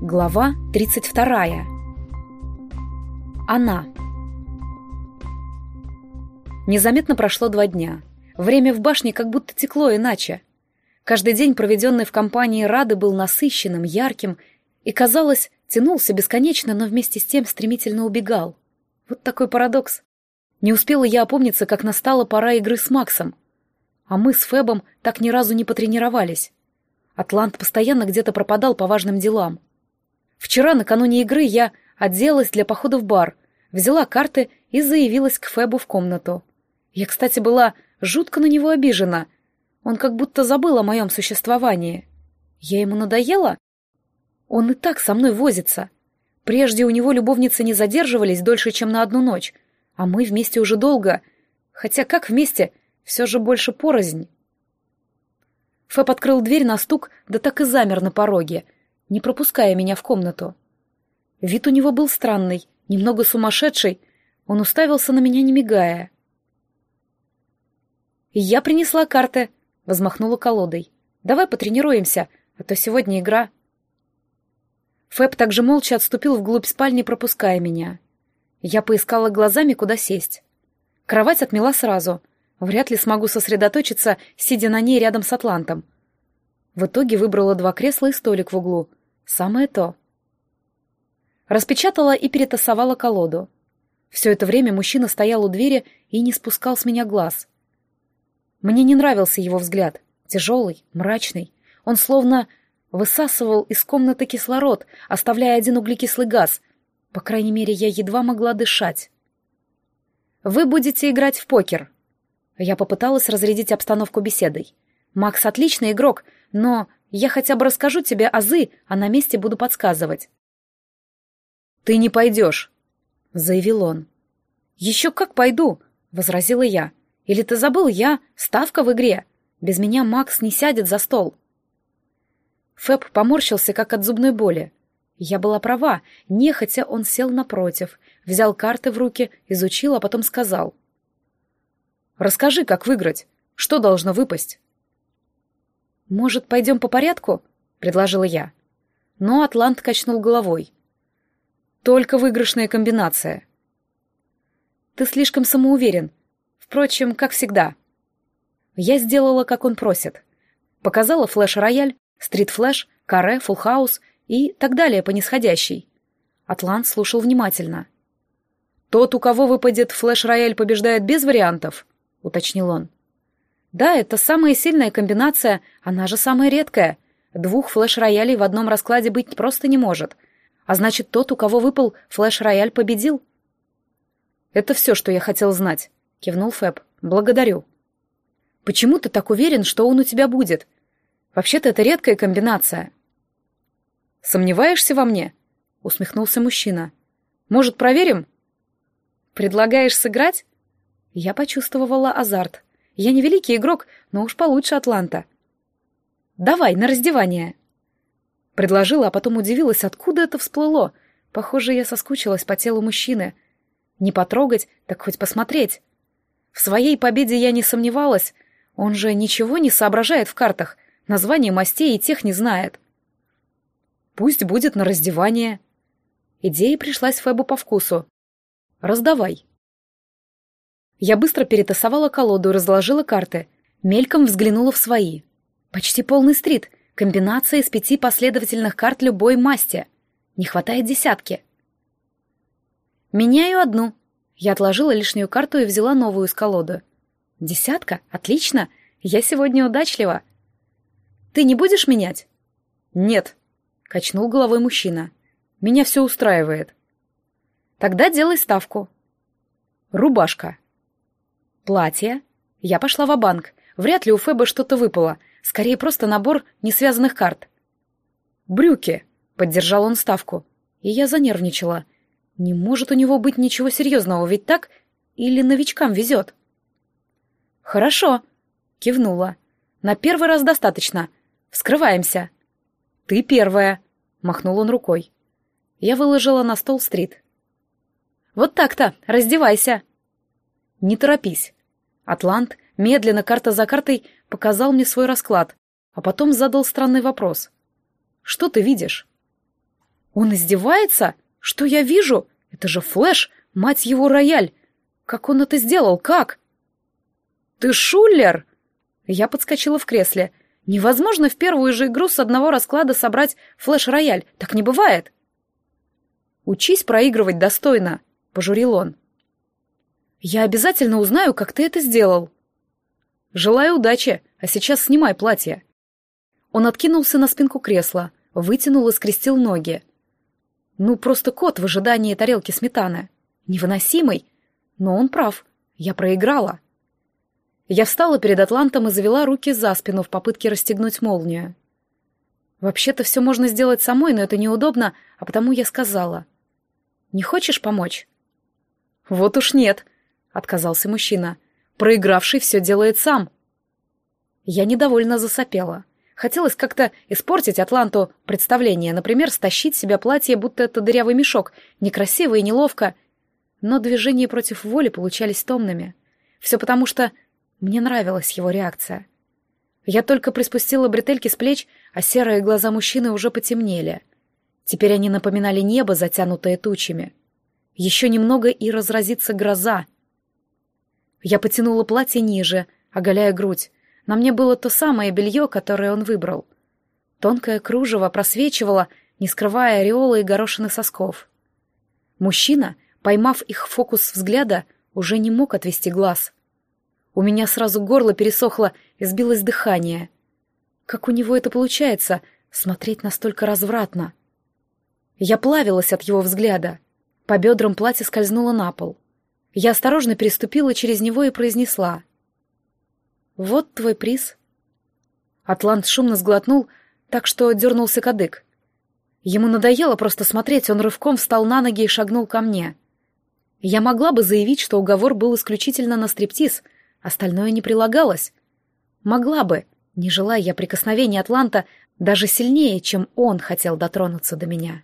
Глава 32. Она. Незаметно прошло два дня. Время в башне как будто текло иначе. Каждый день, проведенный в компании Рады, был насыщенным, ярким и, казалось, тянулся бесконечно, но вместе с тем стремительно убегал. Вот такой парадокс. Не успела я опомниться, как настала пора игры с Максом. А мы с Фебом так ни разу не потренировались. Атлант постоянно где-то пропадал по важным делам. Вчера, накануне игры, я оделась для похода в бар, взяла карты и заявилась к Фебу в комнату. Я, кстати, была жутко на него обижена. Он как будто забыл о моем существовании. Я ему надоела? Он и так со мной возится. Прежде у него любовницы не задерживались дольше, чем на одну ночь, а мы вместе уже долго. Хотя как вместе, все же больше порознь. Фэб открыл дверь на стук, да так и замер на пороге — не пропуская меня в комнату. Вид у него был странный, немного сумасшедший, он уставился на меня, не мигая. «Я принесла карты», — возмахнула колодой. «Давай потренируемся, а то сегодня игра». Фэб также молча отступил вглубь спальни, пропуская меня. Я поискала глазами, куда сесть. Кровать отмела сразу. Вряд ли смогу сосредоточиться, сидя на ней рядом с Атлантом. В итоге выбрала два кресла и столик в углу. Самое то. Распечатала и перетасовала колоду. Все это время мужчина стоял у двери и не спускал с меня глаз. Мне не нравился его взгляд. Тяжелый, мрачный. Он словно высасывал из комнаты кислород, оставляя один углекислый газ. По крайней мере, я едва могла дышать. «Вы будете играть в покер». Я попыталась разрядить обстановку беседой. «Макс отличный игрок, но я хотя бы расскажу тебе азы, а на месте буду подсказывать». «Ты не пойдешь», — заявил он. «Еще как пойду», — возразила я. «Или ты забыл, я ставка в игре. Без меня Макс не сядет за стол». Фэб поморщился, как от зубной боли. Я была права, нехотя он сел напротив, взял карты в руки, изучил, а потом сказал. «Расскажи, как выиграть. Что должно выпасть?» «Может, пойдем по порядку?» — предложила я. Но Атлант качнул головой. «Только выигрышная комбинация». «Ты слишком самоуверен. Впрочем, как всегда». Я сделала, как он просит. Показала флеш-рояль, стрит-флеш, каре, фулл-хаус и так далее по нисходящей. Атлант слушал внимательно. «Тот, у кого выпадет флеш-рояль, побеждает без вариантов», — уточнил он. Да, это самая сильная комбинация, она же самая редкая. Двух флеш-роялей в одном раскладе быть просто не может. А значит, тот, у кого выпал флеш-рояль, победил. «Это все, что я хотел знать», — кивнул Фэб. «Благодарю». «Почему ты так уверен, что он у тебя будет? Вообще-то это редкая комбинация». «Сомневаешься во мне?» — усмехнулся мужчина. «Может, проверим?» «Предлагаешь сыграть?» Я почувствовала азарт. Я не великий игрок, но уж получше Атланта. «Давай, на раздевание!» Предложила, а потом удивилась, откуда это всплыло. Похоже, я соскучилась по телу мужчины. Не потрогать, так хоть посмотреть. В своей победе я не сомневалась. Он же ничего не соображает в картах, название мастей и тех не знает. Пусть будет на раздевание. Идея пришлась Фэбу по вкусу. «Раздавай». Я быстро перетасовала колоду и разложила карты. Мельком взглянула в свои. Почти полный стрит. Комбинация из пяти последовательных карт любой масти. Не хватает десятки. Меняю одну. Я отложила лишнюю карту и взяла новую из колоды. Десятка? Отлично. Я сегодня удачлива. Ты не будешь менять? Нет. Качнул головой мужчина. Меня все устраивает. Тогда делай ставку. Рубашка. Платье. Я пошла в банк Вряд ли у Феба что-то выпало. Скорее, просто набор несвязанных карт. «Брюки», — поддержал он ставку. И я занервничала. Не может у него быть ничего серьезного, ведь так? Или новичкам везет? «Хорошо», — кивнула. «На первый раз достаточно. Вскрываемся». «Ты первая», — махнул он рукой. Я выложила на стол стрит. «Вот так-то, раздевайся». «Не торопись. Атлант, медленно, карта за картой, показал мне свой расклад, а потом задал странный вопрос. Что ты видишь?» «Он издевается? Что я вижу? Это же Флэш, мать его, рояль! Как он это сделал? Как?» «Ты шулер!» Я подскочила в кресле. «Невозможно в первую же игру с одного расклада собрать флеш-рояль. Так не бывает!» «Учись проигрывать достойно», — пожурил он. «Я обязательно узнаю, как ты это сделал». «Желаю удачи, а сейчас снимай платье». Он откинулся на спинку кресла, вытянул и скрестил ноги. Ну, просто кот в ожидании тарелки сметаны. Невыносимый. Но он прав. Я проиграла. Я встала перед Атлантом и завела руки за спину в попытке расстегнуть молнию. Вообще-то все можно сделать самой, но это неудобно, а потому я сказала. «Не хочешь помочь?» «Вот уж нет», — отказался мужчина. «Проигравший все делает сам». Я недовольно засопела. Хотелось как-то испортить Атланту представление, например, стащить себя платье, будто это дырявый мешок, некрасиво и неловко. Но движения против воли получались томными. Все потому, что мне нравилась его реакция. Я только приспустила бретельки с плеч, а серые глаза мужчины уже потемнели. Теперь они напоминали небо, затянутое тучами. Еще немного и разразится гроза. Я потянула платье ниже, оголяя грудь, на мне было то самое белье, которое он выбрал. Тонкое кружево просвечивало, не скрывая ореола и горошины сосков. Мужчина, поймав их фокус взгляда, уже не мог отвести глаз. У меня сразу горло пересохло и сбилось дыхание. Как у него это получается, смотреть настолько развратно? Я плавилась от его взгляда. По бедрам платье скользнуло на пол. Я осторожно переступила через него и произнесла. «Вот твой приз». Атлант шумно сглотнул, так что дернулся кадык. Ему надоело просто смотреть, он рывком встал на ноги и шагнул ко мне. Я могла бы заявить, что уговор был исключительно на стриптиз, остальное не прилагалось. Могла бы, не желая я прикосновения Атланта даже сильнее, чем он хотел дотронуться до меня.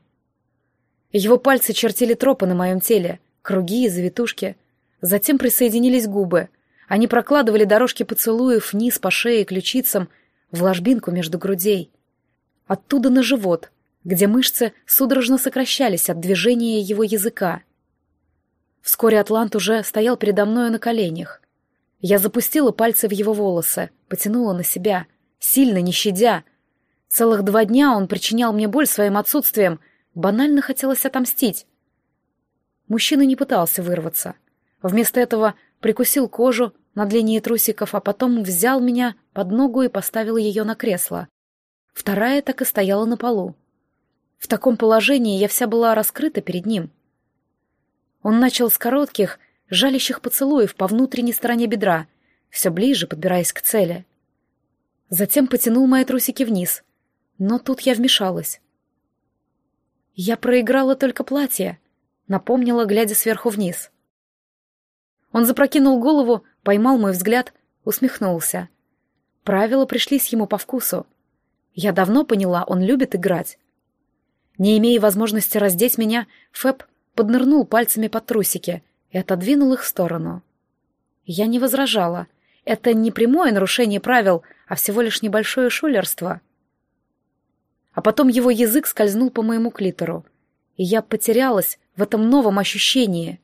Его пальцы чертили тропы на моем теле, круги и завитушки. Затем присоединились губы — они прокладывали дорожки поцелуев вниз по шее и ключицам, в ложбинку между грудей. Оттуда на живот, где мышцы судорожно сокращались от движения его языка. Вскоре Атлант уже стоял передо мною на коленях. Я запустила пальцы в его волосы, потянула на себя, сильно не щадя. Целых два дня он причинял мне боль своим отсутствием, банально хотелось отомстить. Мужчина не пытался вырваться. Вместо этого прикусил кожу над линией трусиков, а потом взял меня под ногу и поставил ее на кресло. Вторая так и стояла на полу. В таком положении я вся была раскрыта перед ним. Он начал с коротких, жалящих поцелуев по внутренней стороне бедра, все ближе подбираясь к цели. Затем потянул мои трусики вниз, но тут я вмешалась. Я проиграла только платье, напомнила, глядя сверху вниз. Он запрокинул голову, поймал мой взгляд, усмехнулся. Правила пришлись ему по вкусу. Я давно поняла, он любит играть. Не имея возможности раздеть меня, Фэб поднырнул пальцами под трусики и отодвинул их в сторону. Я не возражала. Это не прямое нарушение правил, а всего лишь небольшое шулерство. А потом его язык скользнул по моему клитору, и я потерялась в этом новом ощущении.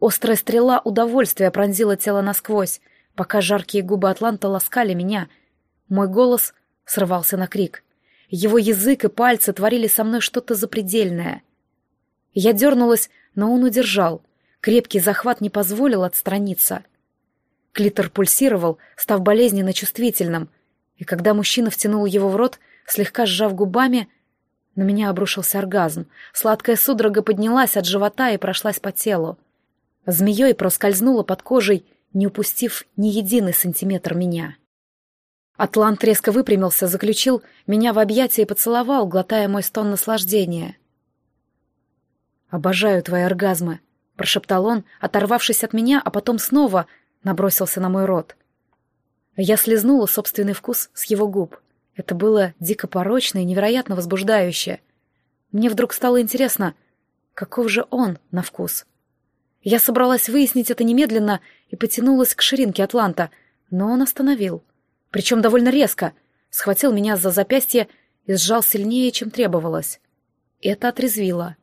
Острая стрела удовольствия пронзила тело насквозь, пока жаркие губы Атланта ласкали меня. Мой голос срывался на крик. Его язык и пальцы творили со мной что-то запредельное. Я дернулась, но он удержал. Крепкий захват не позволил отстраниться. Клитор пульсировал, став болезненно чувствительным, и когда мужчина втянул его в рот, слегка сжав губами, на меня обрушился оргазм. Сладкая судорога поднялась от живота и прошлась по телу змеей проскользнула под кожей, не упустив ни единый сантиметр меня. Атлант резко выпрямился, заключил меня в объятия и поцеловал, глотая мой стон наслаждения. «Обожаю твои оргазмы», — прошептал он, оторвавшись от меня, а потом снова набросился на мой рот. Я слезнула собственный вкус с его губ. Это было дико порочно и невероятно возбуждающе. Мне вдруг стало интересно, каков же он на вкус — я собралась выяснить это немедленно и потянулась к ширинке Атланта, но он остановил. Причем довольно резко. Схватил меня за запястье и сжал сильнее, чем требовалось. Это отрезвило.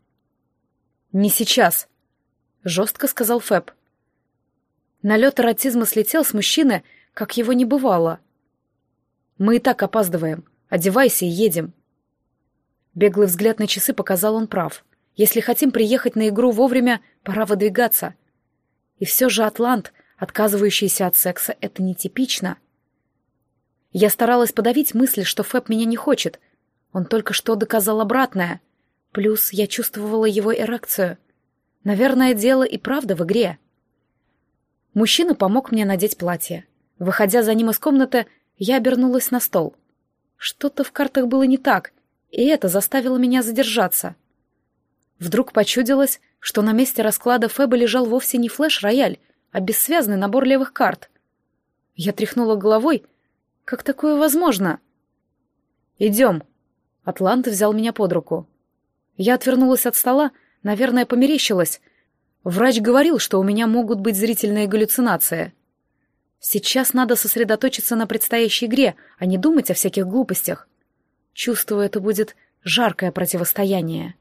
«Не сейчас», — жестко сказал Фэб. Налет эротизма слетел с мужчины, как его не бывало. «Мы и так опаздываем. Одевайся и едем». Беглый взгляд на часы показал он прав. Если хотим приехать на игру вовремя, пора выдвигаться. И все же Атлант, отказывающийся от секса, это нетипично. Я старалась подавить мысли, что Фэб меня не хочет. Он только что доказал обратное. Плюс я чувствовала его эрекцию. Наверное, дело и правда в игре. Мужчина помог мне надеть платье. Выходя за ним из комнаты, я обернулась на стол. Что-то в картах было не так, и это заставило меня задержаться. Вдруг почудилось, что на месте расклада Феба лежал вовсе не флеш-рояль, а бессвязный набор левых карт. Я тряхнула головой. Как такое возможно? «Идем». Атлант взял меня под руку. Я отвернулась от стола, наверное, померещилась. Врач говорил, что у меня могут быть зрительные галлюцинации. Сейчас надо сосредоточиться на предстоящей игре, а не думать о всяких глупостях. Чувствую, это будет жаркое противостояние.